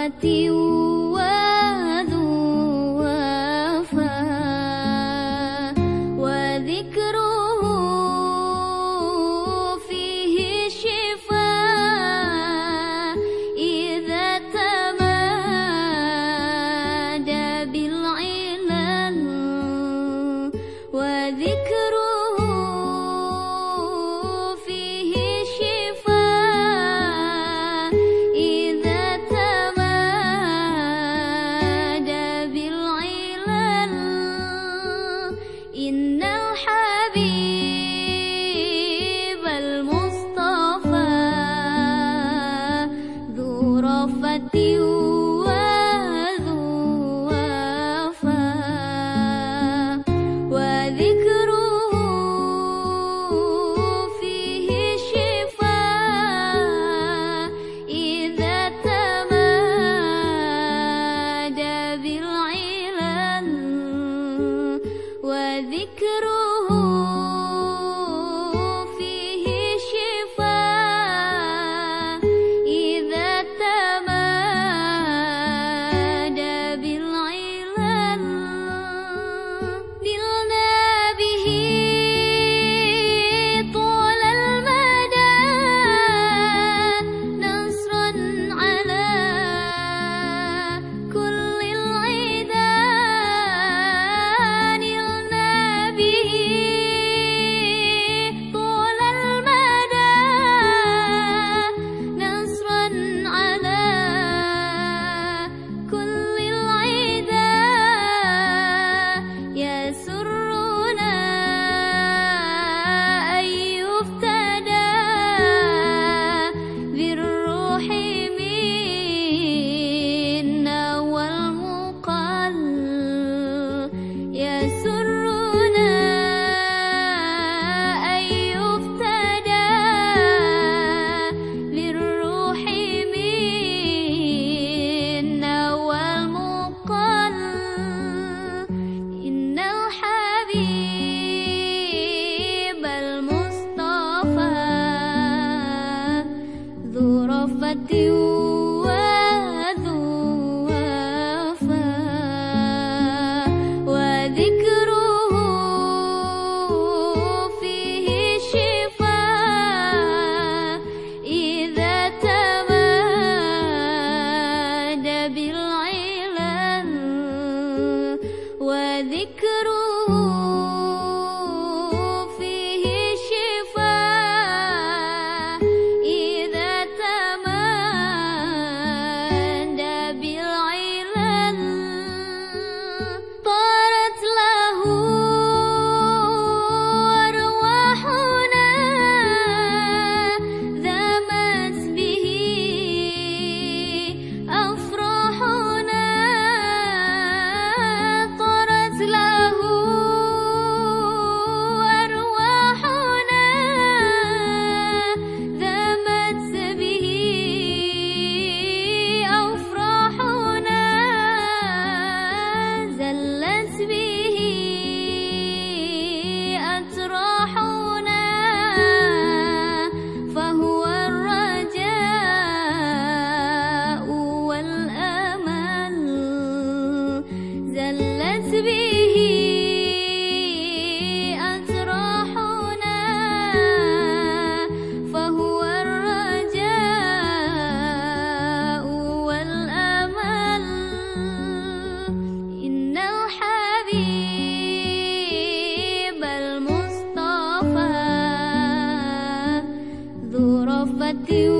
我丢。ذو رفة you teu